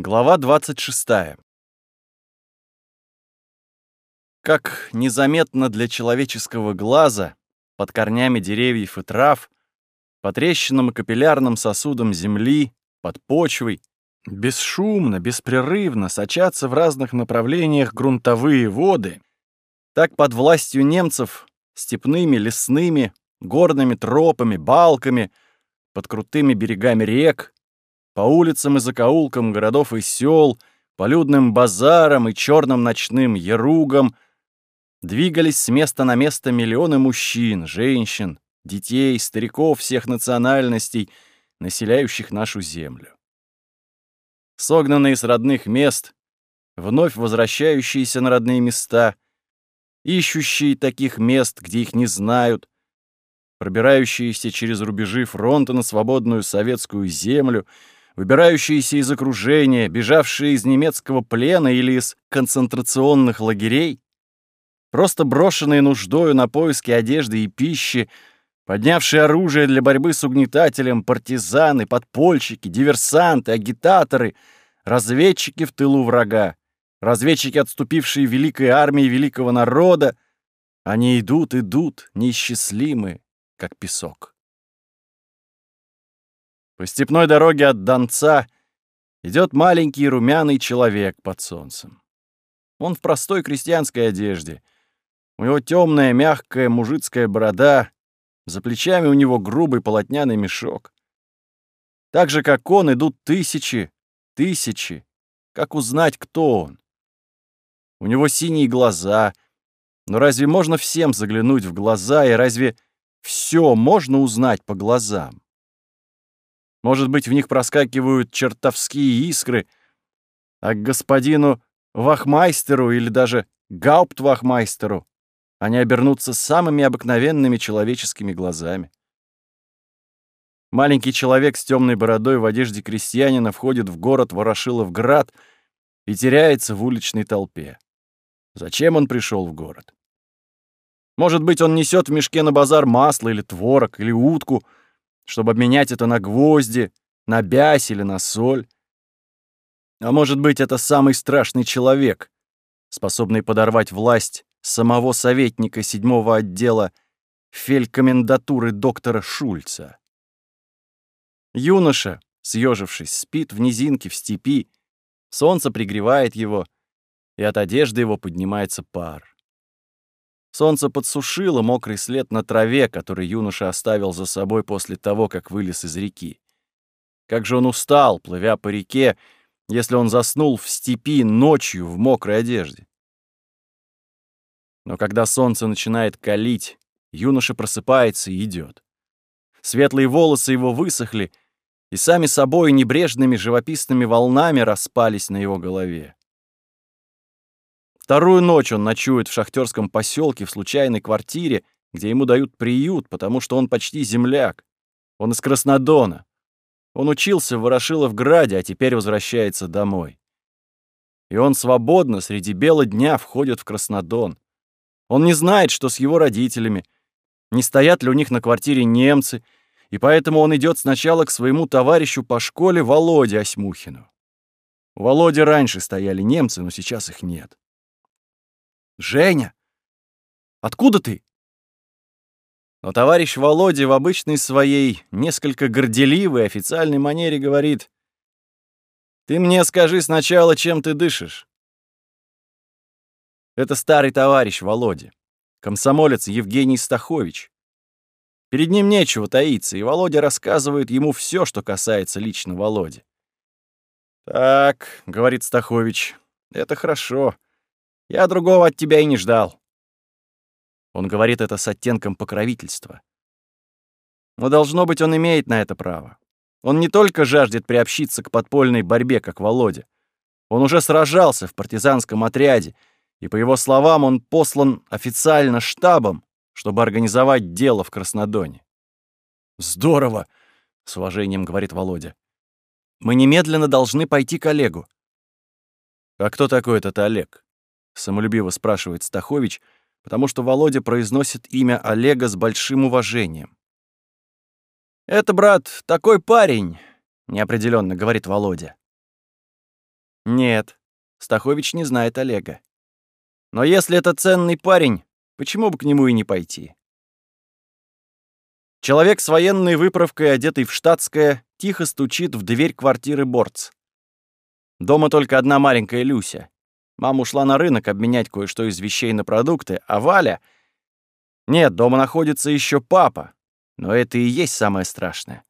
Глава 26. Как незаметно для человеческого глаза под корнями деревьев и трав, по трещинам и капиллярным сосудам земли, под почвой, бесшумно, беспрерывно сочатся в разных направлениях грунтовые воды, так под властью немцев степными, лесными, горными тропами, балками, под крутыми берегами рек, по улицам и закоулкам городов и сел, по людным базарам и черным ночным еругам двигались с места на место миллионы мужчин, женщин, детей, стариков всех национальностей, населяющих нашу землю. Согнанные с родных мест, вновь возвращающиеся на родные места, ищущие таких мест, где их не знают, пробирающиеся через рубежи фронта на свободную советскую землю — выбирающиеся из окружения, бежавшие из немецкого плена или из концентрационных лагерей, просто брошенные нуждою на поиски одежды и пищи, поднявшие оружие для борьбы с угнетателем, партизаны, подпольщики, диверсанты, агитаторы, разведчики в тылу врага, разведчики, отступившие великой армии великого народа, они идут, идут, неисчислимы, как песок. По степной дороге от Донца идет маленький румяный человек под солнцем. Он в простой крестьянской одежде. У него темная, мягкая мужицкая борода, за плечами у него грубый полотняный мешок. Так же, как он, идут тысячи, тысячи. Как узнать, кто он? У него синие глаза. Но разве можно всем заглянуть в глаза, и разве все можно узнать по глазам? Может быть, в них проскакивают чертовские искры, а к господину Вахмайстеру или даже Гауптвахмайстеру они обернутся самыми обыкновенными человеческими глазами. Маленький человек с темной бородой в одежде крестьянина входит в город Ворошиловград и теряется в уличной толпе. Зачем он пришел в город? Может быть, он несет в мешке на базар масло или творог, или утку — чтобы обменять это на гвозди, на бязь или на соль. А может быть, это самый страшный человек, способный подорвать власть самого советника седьмого отдела фелькомендатуры доктора Шульца. Юноша, съежившись, спит в низинке в степи, солнце пригревает его, и от одежды его поднимается пар. Солнце подсушило мокрый след на траве, который юноша оставил за собой после того, как вылез из реки. Как же он устал, плывя по реке, если он заснул в степи ночью в мокрой одежде. Но когда солнце начинает калить, юноша просыпается и идет. Светлые волосы его высохли, и сами собой небрежными живописными волнами распались на его голове. Вторую ночь он ночует в шахтерском поселке в случайной квартире, где ему дают приют, потому что он почти земляк. Он из Краснодона. Он учился в Ворошиловграде, а теперь возвращается домой. И он свободно среди бела дня входит в Краснодон. Он не знает, что с его родителями, не стоят ли у них на квартире немцы, и поэтому он идет сначала к своему товарищу по школе Володе Осьмухину. У Володи раньше стояли немцы, но сейчас их нет. «Женя! Откуда ты?» Но товарищ Володя в обычной своей, несколько горделивой официальной манере говорит, «Ты мне скажи сначала, чем ты дышишь». Это старый товарищ Володя, комсомолец Евгений Стахович. Перед ним нечего таиться, и Володя рассказывает ему все, что касается лично Володи. «Так», — говорит Стахович, — «это хорошо. Я другого от тебя и не ждал. Он говорит это с оттенком покровительства. Но, должно быть, он имеет на это право. Он не только жаждет приобщиться к подпольной борьбе, как Володя. Он уже сражался в партизанском отряде, и, по его словам, он послан официально штабом, чтобы организовать дело в Краснодоне. «Здорово!» — с уважением говорит Володя. «Мы немедленно должны пойти к Олегу». «А кто такой этот Олег?» Самолюбиво спрашивает Стахович, потому что Володя произносит имя Олега с большим уважением. «Это, брат, такой парень», — неопределенно говорит Володя. Нет, Стахович не знает Олега. Но если это ценный парень, почему бы к нему и не пойти? Человек с военной выправкой, одетый в штатское, тихо стучит в дверь квартиры Борц. Дома только одна маленькая Люся. Мама ушла на рынок обменять кое-что из вещей на продукты, а Валя... Нет, дома находится еще папа, но это и есть самое страшное.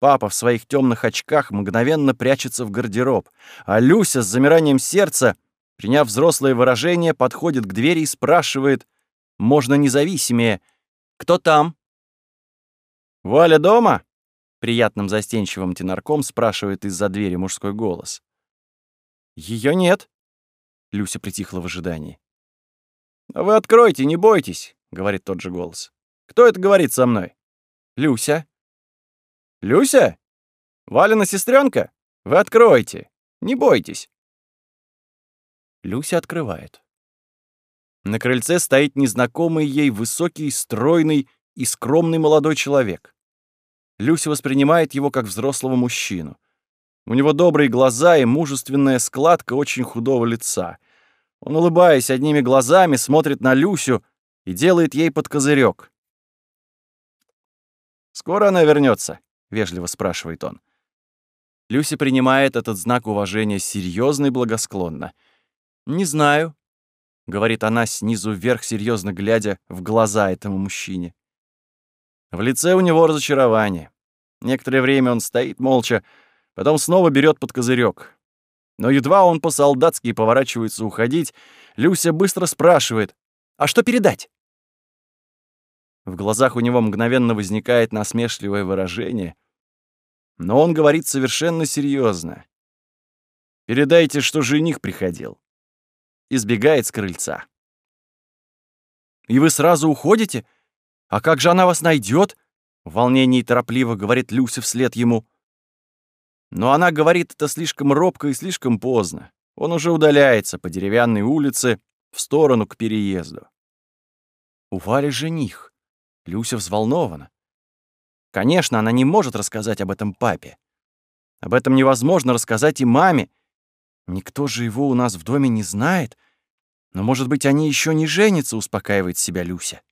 Папа в своих темных очках мгновенно прячется в гардероб, а Люся с замиранием сердца, приняв взрослое выражение, подходит к двери и спрашивает, можно независимее, «Кто там?» «Валя дома?» — приятным застенчивым тенарком спрашивает из-за двери мужской голос. Ее нет», — Люся притихла в ожидании. «Вы откройте, не бойтесь», — говорит тот же голос. «Кто это говорит со мной?» «Люся». «Люся? Валина сестренка? Вы откройте, не бойтесь». Люся открывает. На крыльце стоит незнакомый ей высокий, стройный и скромный молодой человек. Люся воспринимает его как взрослого мужчину. У него добрые глаза и мужественная складка очень худого лица. Он, улыбаясь одними глазами, смотрит на Люсю и делает ей под козырек. «Скоро она вернется? вежливо спрашивает он. Люся принимает этот знак уважения серьезно и благосклонно. «Не знаю», — говорит она снизу вверх, серьезно глядя в глаза этому мужчине. В лице у него разочарование. Некоторое время он стоит молча, потом снова берет под козырек. Но едва он по-солдатски поворачивается уходить, Люся быстро спрашивает, «А что передать?» В глазах у него мгновенно возникает насмешливое выражение, но он говорит совершенно серьезно. «Передайте, что жених приходил». Избегает с крыльца. «И вы сразу уходите? А как же она вас найдет? В волнении торопливо говорит Люся вслед ему. Но она говорит это слишком робко и слишком поздно. Он уже удаляется по деревянной улице в сторону к переезду. У Вали жених. Люся взволнована. Конечно, она не может рассказать об этом папе. Об этом невозможно рассказать и маме. Никто же его у нас в доме не знает. Но, может быть, они еще не женятся, успокаивает себя Люся.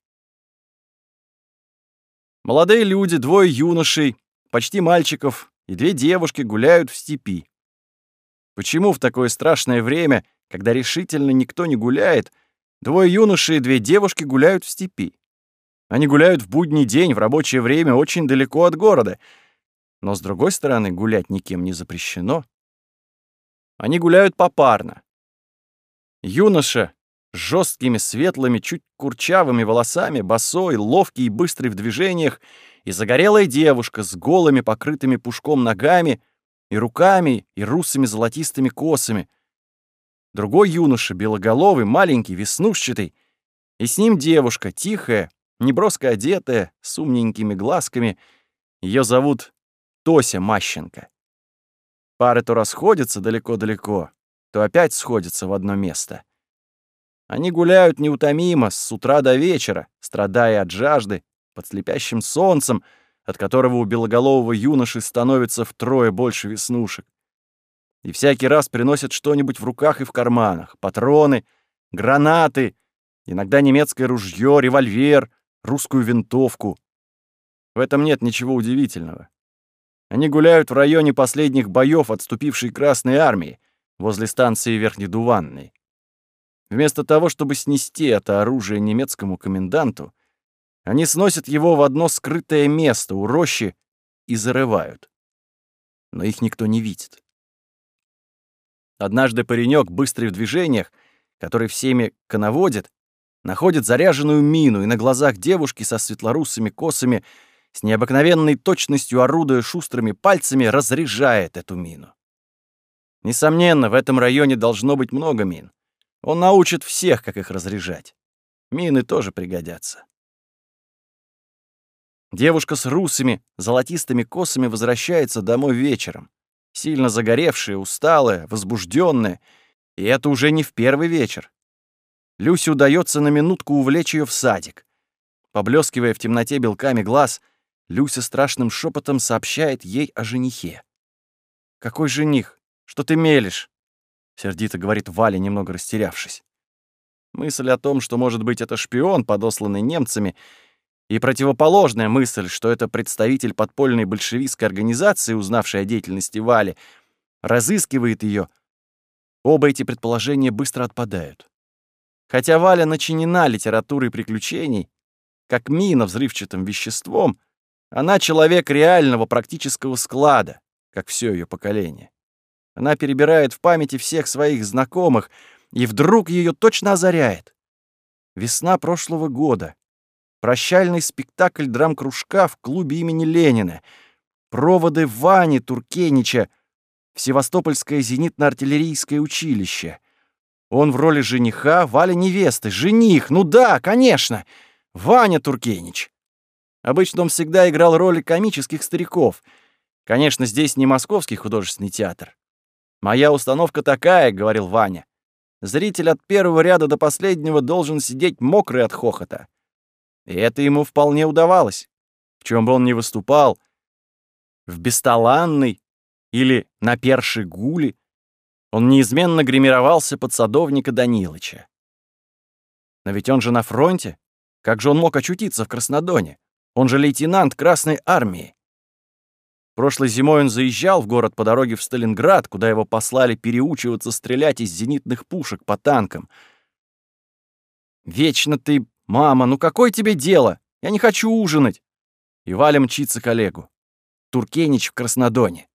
Молодые люди, двое юношей, почти мальчиков, и две девушки гуляют в степи. Почему в такое страшное время, когда решительно никто не гуляет, двое юношей и две девушки гуляют в степи? Они гуляют в будний день, в рабочее время, очень далеко от города. Но, с другой стороны, гулять никем не запрещено. Они гуляют попарно. Юноша с жесткими, светлыми, чуть курчавыми волосами, босой, ловкий и быстрый в движениях, и загорелая девушка с голыми, покрытыми пушком ногами, и руками, и русыми золотистыми косами. Другой юноша, белоголовый, маленький, веснушчатый, и с ним девушка, тихая, неброско одетая, с умненькими глазками. Ее зовут Тося Мащенко. Пары то расходятся далеко-далеко, то опять сходятся в одно место. Они гуляют неутомимо с утра до вечера, страдая от жажды, под слепящим солнцем, от которого у белоголового юноши становится втрое больше веснушек. И всякий раз приносят что-нибудь в руках и в карманах. Патроны, гранаты, иногда немецкое ружье, револьвер, русскую винтовку. В этом нет ничего удивительного. Они гуляют в районе последних боев отступившей Красной Армии, возле станции Верхнедуванной. Вместо того, чтобы снести это оружие немецкому коменданту, они сносят его в одно скрытое место у рощи и зарывают. Но их никто не видит. Однажды паренек, быстрый в движениях, который всеми коноводит, находит заряженную мину и на глазах девушки со светлорусыми косами с необыкновенной точностью орудуя шустрыми пальцами разряжает эту мину. Несомненно, в этом районе должно быть много мин. Он научит всех, как их разряжать. Мины тоже пригодятся. Девушка с русыми, золотистыми косами возвращается домой вечером. Сильно загоревшая, усталая, возбужденная. И это уже не в первый вечер. Люсе удается на минутку увлечь ее в садик. Поблескивая в темноте белками глаз, Люся страшным шепотом сообщает ей о женихе. «Какой жених? Что ты мелешь?» сердито говорит Валя, немного растерявшись. Мысль о том, что, может быть, это шпион, подосланный немцами, и противоположная мысль, что это представитель подпольной большевистской организации, узнавшей о деятельности Вали, разыскивает ее. Оба эти предположения быстро отпадают. Хотя Валя начинена литературой приключений, как мина взрывчатым веществом, она человек реального практического склада, как все ее поколение. Она перебирает в памяти всех своих знакомых, и вдруг ее точно озаряет. Весна прошлого года. Прощальный спектакль драм-кружка в клубе имени Ленина. Проводы Вани Туркенича в Севастопольское зенитно-артиллерийское училище. Он в роли жениха, Валя невесты. Жених, ну да, конечно. Ваня Туркенич. Обычно он всегда играл роли комических стариков. Конечно, здесь не Московский художественный театр. «Моя установка такая», — говорил Ваня. «Зритель от первого ряда до последнего должен сидеть мокрый от хохота». И это ему вполне удавалось. В чем бы он ни выступал, в «Бесталанной» или «На першей гуле», он неизменно гримировался под садовника Данилыча. Но ведь он же на фронте. Как же он мог очутиться в Краснодоне? Он же лейтенант Красной Армии. Прошлой зимой он заезжал в город по дороге в Сталинград, куда его послали переучиваться стрелять из зенитных пушек по танкам. «Вечно ты, мама, ну какое тебе дело? Я не хочу ужинать!» И Валя мчится к Олегу. Туркенич в Краснодоне.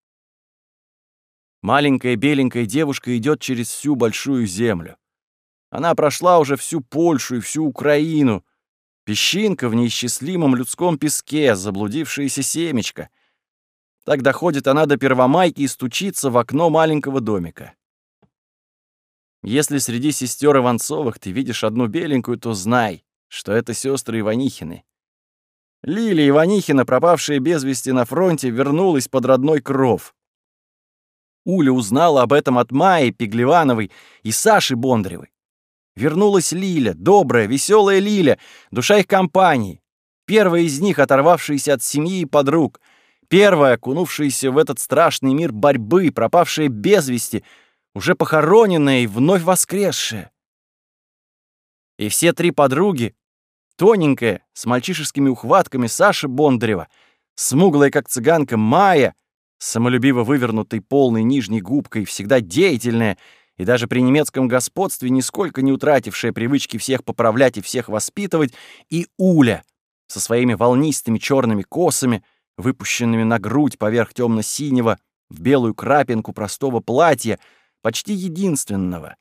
Маленькая беленькая девушка идет через всю большую землю. Она прошла уже всю Польшу и всю Украину. Песчинка в неисчислимом людском песке, заблудившееся семечко. Так доходит она до Первомайки и стучится в окно маленького домика. Если среди сестер Иванцовых ты видишь одну беленькую, то знай, что это сестры Иванихины. Лилия Иванихина, пропавшая без вести на фронте, вернулась под родной кров. Уля узнала об этом от Майи Пеглевановой и Саши Бондаревой. Вернулась Лиля, добрая, веселая Лиля, душа их компании. Первая из них, оторвавшаяся от семьи и подруг. Первая, окунувшаяся в этот страшный мир борьбы, пропавшая без вести, уже похороненная и вновь воскресшая. И все три подруги, тоненькая, с мальчишескими ухватками Саша Бондарева, смуглая, как цыганка Майя, самолюбиво вывернутой полной нижней губкой, всегда деятельная и даже при немецком господстве нисколько не утратившая привычки всех поправлять и всех воспитывать, и Уля со своими волнистыми черными косами, выпущенными на грудь поверх темно-синего, в белую крапинку простого платья, почти единственного,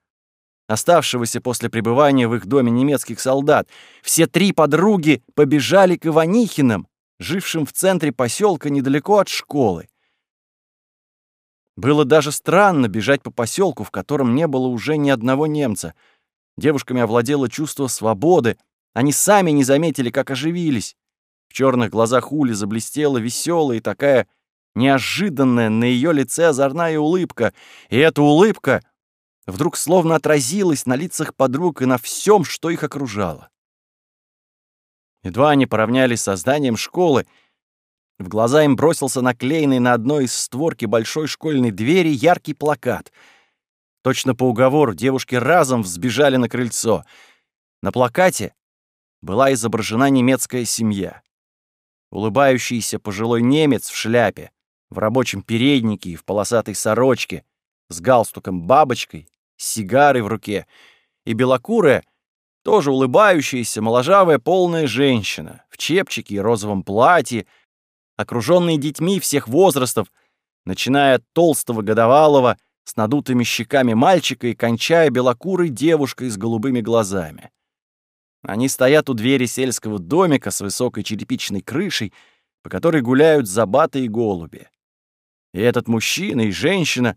оставшегося после пребывания в их доме немецких солдат, все три подруги побежали к Иванихиным, жившим в центре поселка недалеко от школы. Было даже странно бежать по поселку, в котором не было уже ни одного немца. Девушками овладело чувство свободы. Они сами не заметили, как оживились. В черных глазах Ули заблестела веселая и такая неожиданная на ее лице озорная улыбка. И эта улыбка вдруг словно отразилась на лицах подруг и на всем, что их окружало. Едва они поравнялись со зданием школы, в глаза им бросился наклеенный на одной из створки большой школьной двери яркий плакат. Точно по уговору девушки разом взбежали на крыльцо. На плакате была изображена немецкая семья. Улыбающийся пожилой немец в шляпе, в рабочем переднике и в полосатой сорочке, с галстуком-бабочкой, с сигарой в руке, и белокурая, тоже улыбающаяся, моложавая, полная женщина в чепчике и розовом платье, окруженные детьми всех возрастов, начиная от толстого годовалого с надутыми щеками мальчика и кончая белокурой девушкой с голубыми глазами. Они стоят у двери сельского домика с высокой черепичной крышей, по которой гуляют забатые голуби. И этот мужчина и женщина,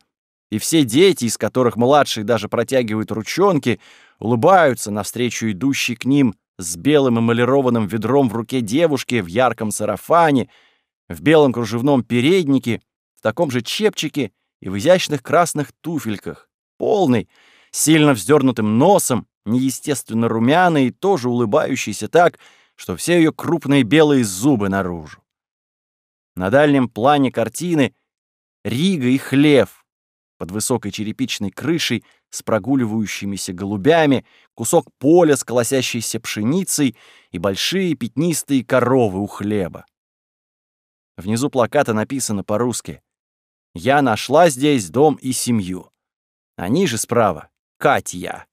и все дети, из которых младшие даже протягивают ручонки, улыбаются навстречу идущей к ним с белым эмалированным ведром в руке девушки в ярком сарафане — в белом кружевном переднике, в таком же чепчике и в изящных красных туфельках, полный, сильно вздернутым носом, неестественно румяный и тоже улыбающийся так, что все ее крупные белые зубы наружу. На дальнем плане картины Рига и хлев, под высокой черепичной крышей с прогуливающимися голубями, кусок поля с колосящейся пшеницей и большие пятнистые коровы у хлеба. Внизу плаката написано по-русски «Я нашла здесь дом и семью». А ниже справа «Катя».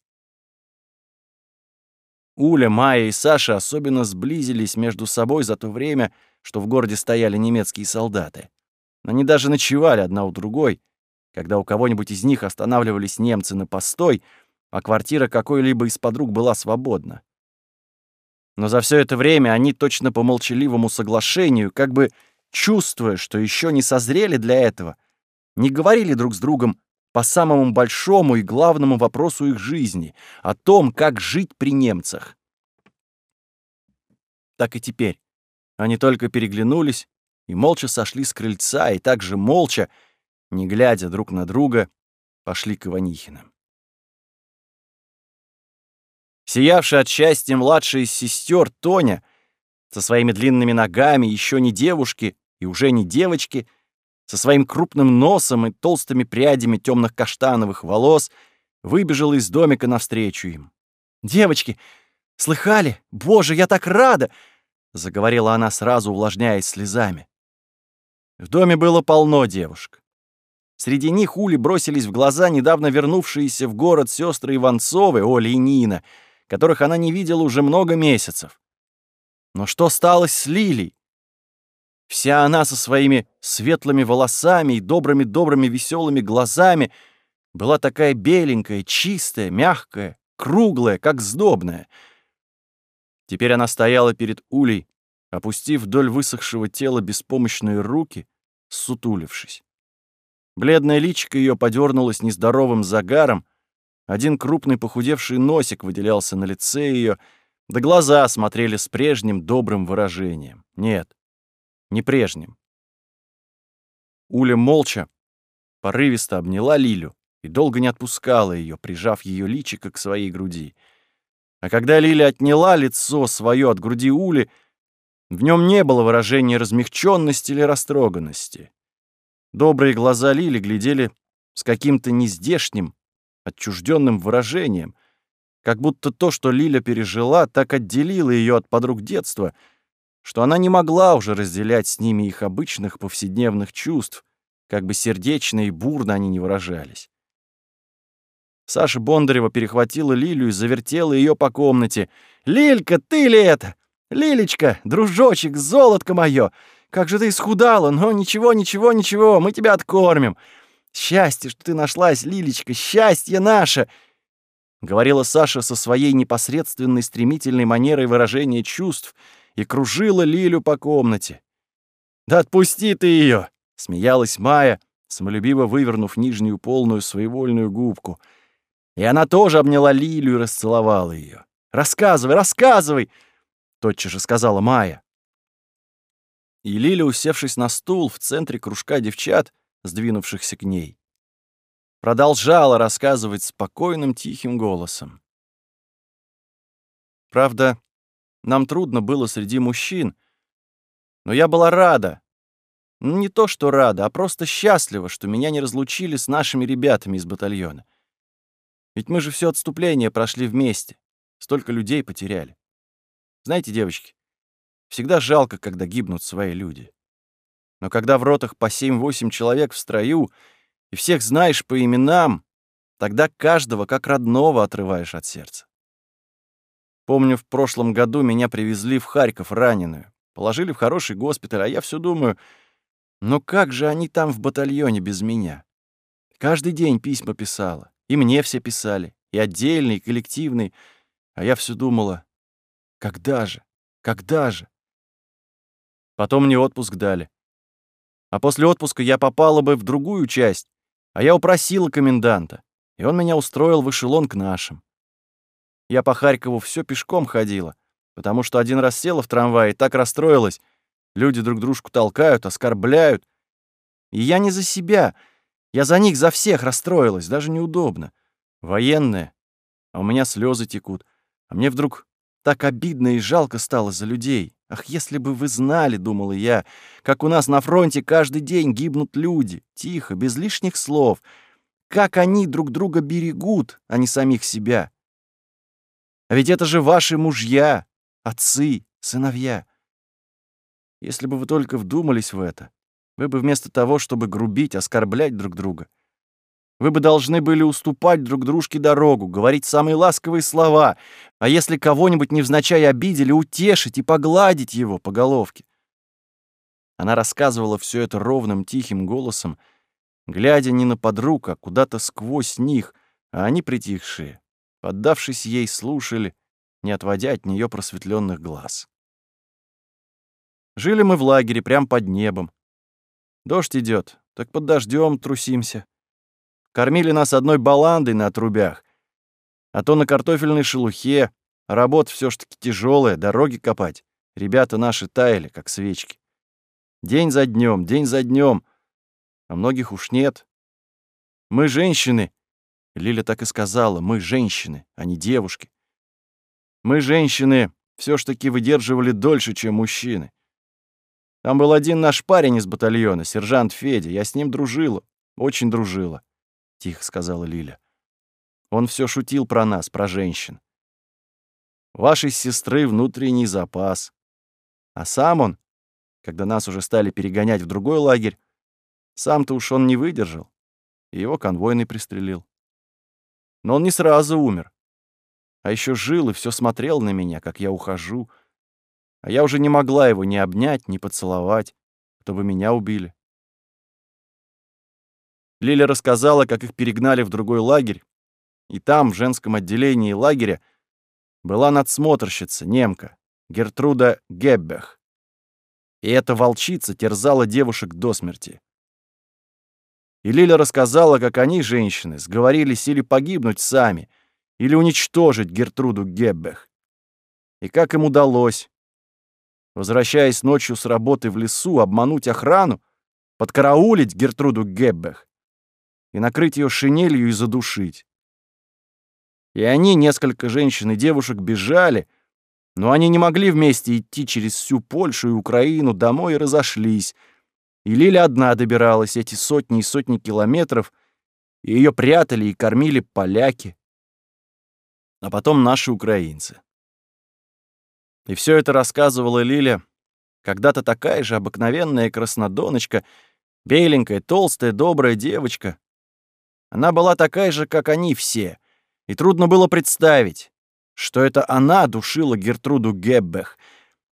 Уля, Майя и Саша особенно сблизились между собой за то время, что в городе стояли немецкие солдаты. Они даже ночевали одна у другой, когда у кого-нибудь из них останавливались немцы на постой, а квартира какой-либо из подруг была свободна. Но за все это время они точно по молчаливому соглашению, как бы чувствуя, что еще не созрели для этого, не говорили друг с другом по самому большому и главному вопросу их жизни, о том, как жить при немцах. Так и теперь. Они только переглянулись и молча сошли с крыльца, и также молча, не глядя друг на друга, пошли к Иванихиным. Сиявшая от счастья младшая из сестер Тоня со своими длинными ногами, еще не девушки и уже не девочки, со своим крупным носом и толстыми прядями темных каштановых волос, выбежала из домика навстречу им. «Девочки, слыхали? Боже, я так рада!» — заговорила она сразу, увлажняясь слезами. В доме было полно девушек. Среди них Ули бросились в глаза недавно вернувшиеся в город сестры Иванцовы, Оля и Нина, которых она не видела уже много месяцев. Но что стало с Лилей? Вся она со своими светлыми волосами и добрыми-добрыми веселыми глазами была такая беленькая, чистая, мягкая, круглая, как сдобная. Теперь она стояла перед Улей, опустив вдоль высохшего тела беспомощные руки, сутулившись. Бледное личико ее подернулось нездоровым загаром, один крупный похудевший носик выделялся на лице ее, да глаза смотрели с прежним добрым выражением. Нет, не прежним. Уля молча, порывисто обняла Лилю и долго не отпускала ее, прижав ее личико к своей груди. А когда Лиля отняла лицо свое от груди Ули, в нем не было выражения размягченности или растроганности. Добрые глаза Лили глядели с каким-то нездешним, отчужденным выражением, как будто то, что Лиля пережила, так отделило ее от подруг детства, что она не могла уже разделять с ними их обычных повседневных чувств, как бы сердечно и бурно они не выражались. Саша Бондарева перехватила Лилю и завертела ее по комнате. «Лилька, ты ли это? Лилечка, дружочек, золотко мое! Как же ты исхудала! Но ничего, ничего, ничего, мы тебя откормим! Счастье, что ты нашлась, Лилечка, счастье наше!» Говорила Саша со своей непосредственной стремительной манерой выражения чувств и кружила Лилю по комнате. «Да отпусти ты ее!» — смеялась Майя, самолюбиво вывернув нижнюю полную своевольную губку. И она тоже обняла Лилю и расцеловала ее. «Рассказывай, рассказывай!» — тотчас же сказала Майя. И Лиля, усевшись на стул в центре кружка девчат, сдвинувшихся к ней, продолжала рассказывать спокойным тихим голосом. Правда, нам трудно было среди мужчин, но я была рада. Не то, что рада, а просто счастлива, что меня не разлучили с нашими ребятами из батальона. Ведь мы же все отступление прошли вместе, столько людей потеряли. Знаете, девочки, Всегда жалко, когда гибнут свои люди. Но когда в ротах по 7-8 человек в строю, и всех знаешь по именам, тогда каждого как родного отрываешь от сердца. Помню, в прошлом году меня привезли в Харьков раненую, положили в хороший госпиталь, а я все думаю, ну как же они там в батальоне без меня? Каждый день письма писала, и мне все писали, и отдельный, и коллективный, а я все думала, когда же, когда же? Потом мне отпуск дали. А после отпуска я попала бы в другую часть, а я упросила коменданта, и он меня устроил в эшелон к нашим. Я по Харькову все пешком ходила, потому что один раз села в трамвай и так расстроилась. Люди друг дружку толкают, оскорбляют. И я не за себя, я за них, за всех расстроилась, даже неудобно. Военные, а у меня слезы текут. А мне вдруг так обидно и жалко стало за людей. Ах, если бы вы знали, думала я, как у нас на фронте каждый день гибнут люди, тихо, без лишних слов. как они друг друга берегут, а не самих себя. А ведь это же ваши мужья, отцы, сыновья. Если бы вы только вдумались в это, вы бы вместо того, чтобы грубить, оскорблять друг друга, вы бы должны были уступать друг дружке дорогу, говорить самые ласковые слова, а если кого-нибудь невзначай обидели, утешить и погладить его по головке. Она рассказывала все это ровным, тихим голосом, глядя не на подруг, а куда-то сквозь них, а они притихшие, поддавшись ей, слушали, не отводя от нее просветленных глаз. Жили мы в лагере, прямо под небом. Дождь идет, так под дождем трусимся. Кормили нас одной баландой на отрубях, а то на картофельной шелухе. Работа все ж таки тяжелая, дороги копать. Ребята наши таяли, как свечки. День за днем, день за днем. А многих уж нет. Мы женщины. Лиля так и сказала, мы женщины, а не девушки. Мы женщины все ж таки выдерживали дольше, чем мужчины. Там был один наш парень из батальона, сержант Федя. Я с ним дружила, очень дружила, — тихо сказала Лиля. Он все шутил про нас, про женщин. Вашей сестры внутренний запас. А сам он, когда нас уже стали перегонять в другой лагерь, сам-то уж он не выдержал, и его конвойный пристрелил. Но он не сразу умер. А еще жил и все смотрел на меня, как я ухожу, а я уже не могла его ни обнять, ни поцеловать, чтобы меня убили. Лиля рассказала, как их перегнали в другой лагерь, и там, в женском отделении лагеря, была надсмотрщица, немка, Гертруда Геббех. И эта волчица терзала девушек до смерти. И Лиля рассказала, как они, женщины, сговорились или погибнуть сами, или уничтожить Гертруду Геббех. И как им удалось, возвращаясь ночью с работы в лесу, обмануть охрану, подкараулить Гертруду Геббех и накрыть ее шинелью и задушить. И они, несколько женщин и девушек, бежали, но они не могли вместе идти через всю Польшу и Украину домой и разошлись. И Лиля одна добиралась эти сотни и сотни километров, и ее прятали и кормили поляки, а потом наши украинцы. И все это рассказывала Лиля, когда-то такая же обыкновенная краснодоночка, беленькая, толстая, добрая девочка. Она была такая же, как они все, и трудно было представить, что это она душила Гертруду Геббех,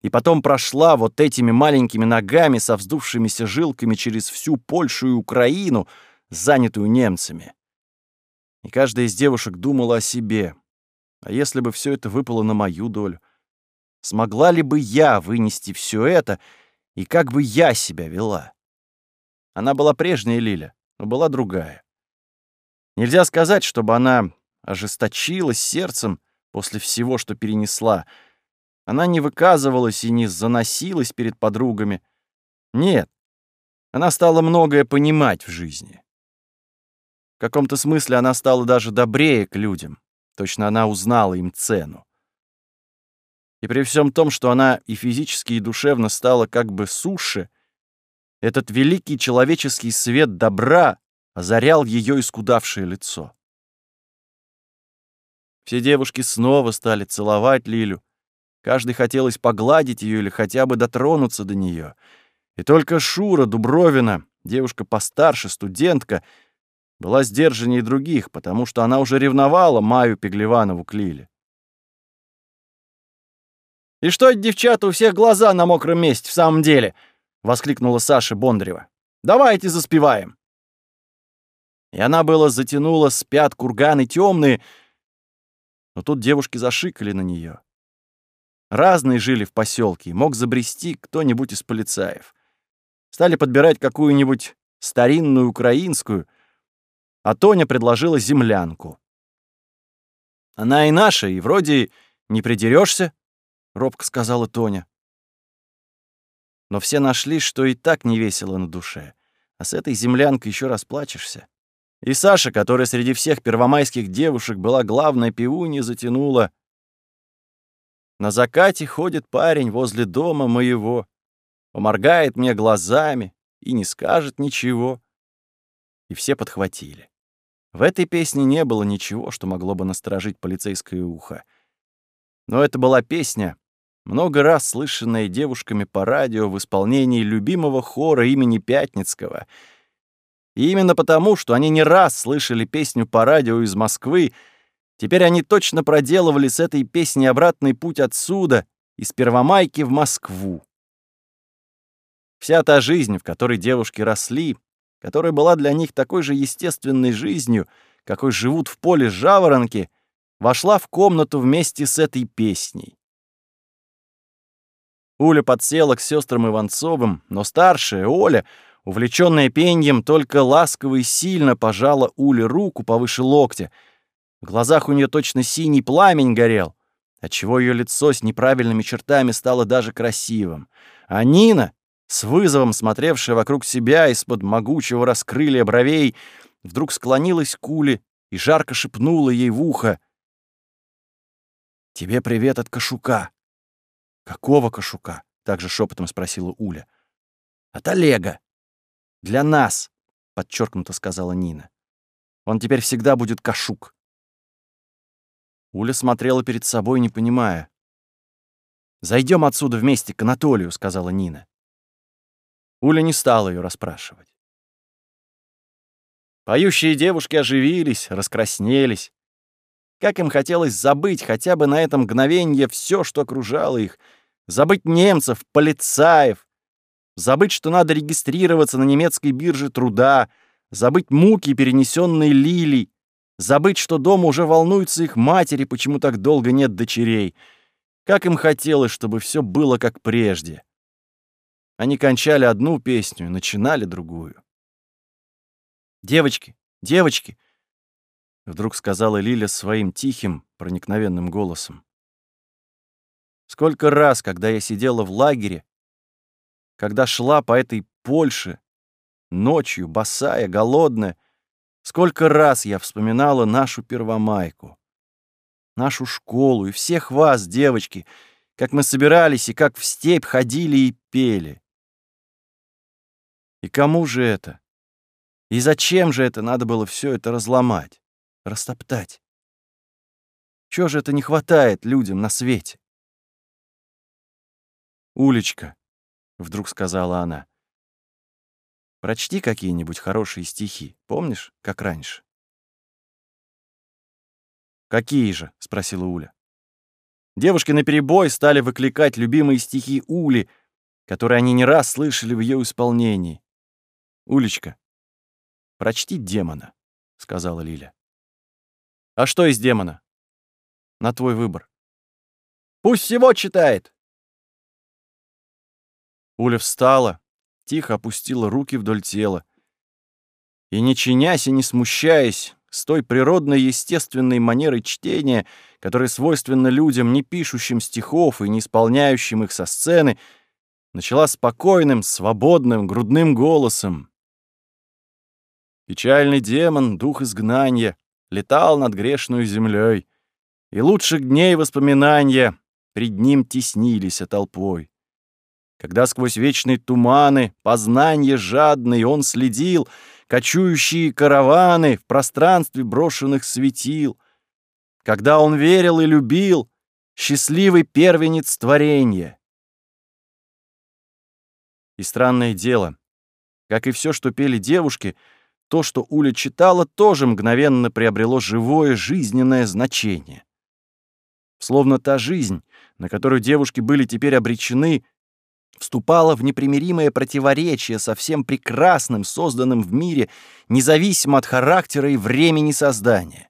и потом прошла вот этими маленькими ногами со вздувшимися жилками через всю Польшу и Украину, занятую немцами. И каждая из девушек думала о себе. А если бы все это выпало на мою долю? Смогла ли бы я вынести все это, и как бы я себя вела? Она была прежняя Лиля, но была другая. Нельзя сказать, чтобы она ожесточилась сердцем после всего, что перенесла. Она не выказывалась и не заносилась перед подругами. Нет, она стала многое понимать в жизни. В каком-то смысле она стала даже добрее к людям. Точно она узнала им цену. И при всем том, что она и физически, и душевно стала как бы суше, этот великий человеческий свет добра озарял ее искудавшее лицо. Все девушки снова стали целовать Лилю. Каждый хотелось погладить ее или хотя бы дотронуться до нее. И только Шура Дубровина, девушка постарше, студентка, была сдержаннее других, потому что она уже ревновала Маю Пеглеванову к Лиле. «И что это, девчата, у всех глаза на мокром месте в самом деле?» — воскликнула Саша Бондарева. «Давайте заспеваем!» И она было затянула с пят курганы темные, но тут девушки зашикали на нее. Разные жили в поселке, мог забрести кто-нибудь из полицаев. Стали подбирать какую-нибудь старинную украинскую, а Тоня предложила землянку. Она и наша, и вроде не придерешься, — робко сказала Тоня. Но все нашли, что и так не весело на душе, а с этой землянкой еще расплачешься. И Саша, которая среди всех первомайских девушек была главной пивуньей, затянула. На закате ходит парень возле дома моего, поморгает мне глазами и не скажет ничего. И все подхватили. В этой песне не было ничего, что могло бы насторожить полицейское ухо. Но это была песня, много раз слышанная девушками по радио в исполнении любимого хора имени Пятницкого. И именно потому, что они не раз слышали песню по радио из Москвы, теперь они точно проделывали с этой песней обратный путь отсюда, из Первомайки в Москву. Вся та жизнь, в которой девушки росли, которая была для них такой же естественной жизнью, какой живут в поле жаворонки, вошла в комнату вместе с этой песней. Уля подсела к сестрам Иванцовым, но старшая, Оля, увлечённая пеньем, только ласково и сильно пожала Уле руку повыше локтя. В глазах у неё точно синий пламень горел, отчего её лицо с неправильными чертами стало даже красивым. А Нина, с вызовом смотревшая вокруг себя из-под могучего раскрылия бровей, вдруг склонилась к Уле и жарко шепнула ей в ухо. «Тебе привет от Кашука». «Какого Кашука?» — также шепотом спросила Уля. «От Олега. Для нас», — подчеркнуто сказала Нина. «Он теперь всегда будет Кашук». Уля смотрела перед собой, не понимая. «Зайдем отсюда вместе к Анатолию», — сказала Нина. Уля не стала ее расспрашивать. Поющие девушки оживились, раскраснелись. Как им хотелось забыть хотя бы на это мгновенье все, что окружало их. Забыть немцев, полицаев. Забыть, что надо регистрироваться на немецкой бирже труда. Забыть муки, перенесенные Лилей. Забыть, что дома уже волнуются их матери, почему так долго нет дочерей. Как им хотелось, чтобы все было как прежде. Они кончали одну песню и начинали другую. «Девочки, девочки!» Вдруг сказала Лиля своим тихим, проникновенным голосом. Сколько раз, когда я сидела в лагере, когда шла по этой Польше, ночью, босая, голодная, сколько раз я вспоминала нашу первомайку, нашу школу и всех вас, девочки, как мы собирались и как в степь ходили и пели. И кому же это? И зачем же это надо было все это разломать, растоптать? Чего же это не хватает людям на свете? «Улечка», — вдруг сказала она, — «прочти какие-нибудь хорошие стихи, помнишь, как раньше?» «Какие же?» — спросила Уля. Девушки наперебой стали выкликать любимые стихи Ули, которые они не раз слышали в ее исполнении. «Улечка, прочти демона», — сказала Лиля. «А что из демона?» «На твой выбор». «Пусть всего читает!» Уля встала, тихо опустила руки вдоль тела. И не чинясь и не смущаясь, с той природной естественной манерой чтения, которая свойственна людям, не пишущим стихов и не исполняющим их со сцены, начала спокойным, свободным, грудным голосом. Печальный демон, дух изгнания, летал над грешную землей, и лучших дней воспоминания пред ним теснились толпой. Когда сквозь вечные туманы, познанье жадный, он следил, кочующие караваны в пространстве брошенных светил, когда он верил и любил, счастливый первенец творения. И странное дело, как и все, что пели девушки — то, что Уля читала, тоже мгновенно приобрело живое жизненное значение. Словно та жизнь, на которую девушки были теперь обречены, вступала в непримиримое противоречие со всем прекрасным, созданным в мире, независимо от характера и времени создания.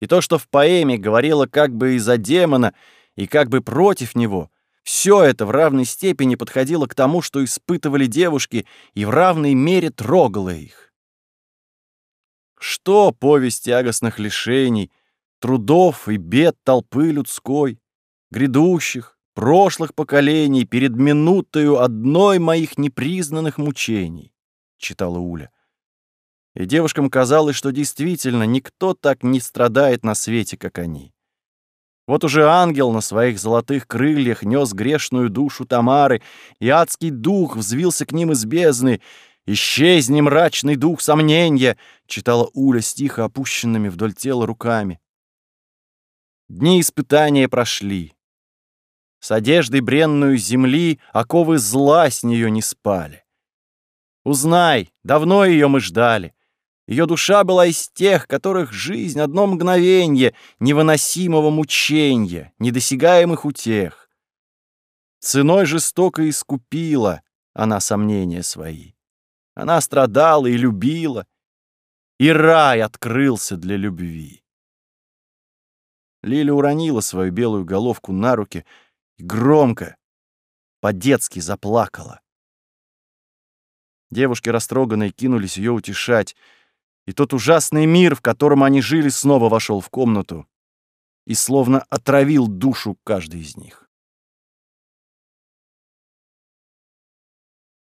И то, что в поэме говорило как бы из-за демона и как бы против него, все это в равной степени подходило к тому, что испытывали девушки, и в равной мере трогало их. Что повесть тягостных лишений, трудов и бед толпы людской, грядущих, прошлых поколений перед минутою одной моих непризнанных мучений, читала Уля. И девушкам казалось, что действительно никто так не страдает на свете, как они. Вот уже ангел на своих золотых крыльях нес грешную душу Тамары, и адский дух взвился к ним из бездны, Исчезни, мрачный дух сомнения!» — читала Уля стихо опущенными вдоль тела руками. Дни испытания прошли. С одеждой бренную земли оковы зла с нее не спали. Узнай, давно ее мы ждали. Ее душа была из тех, которых жизнь одно мгновенье невыносимого мучения, недосягаемых утех. Ценой жестоко искупила она сомнения свои. Она страдала и любила, и рай открылся для любви. Лиля уронила свою белую головку на руки громко, по-детски заплакала. Девушки растроганные кинулись ее утешать, и тот ужасный мир, в котором они жили, снова вошел в комнату и словно отравил душу каждой из них.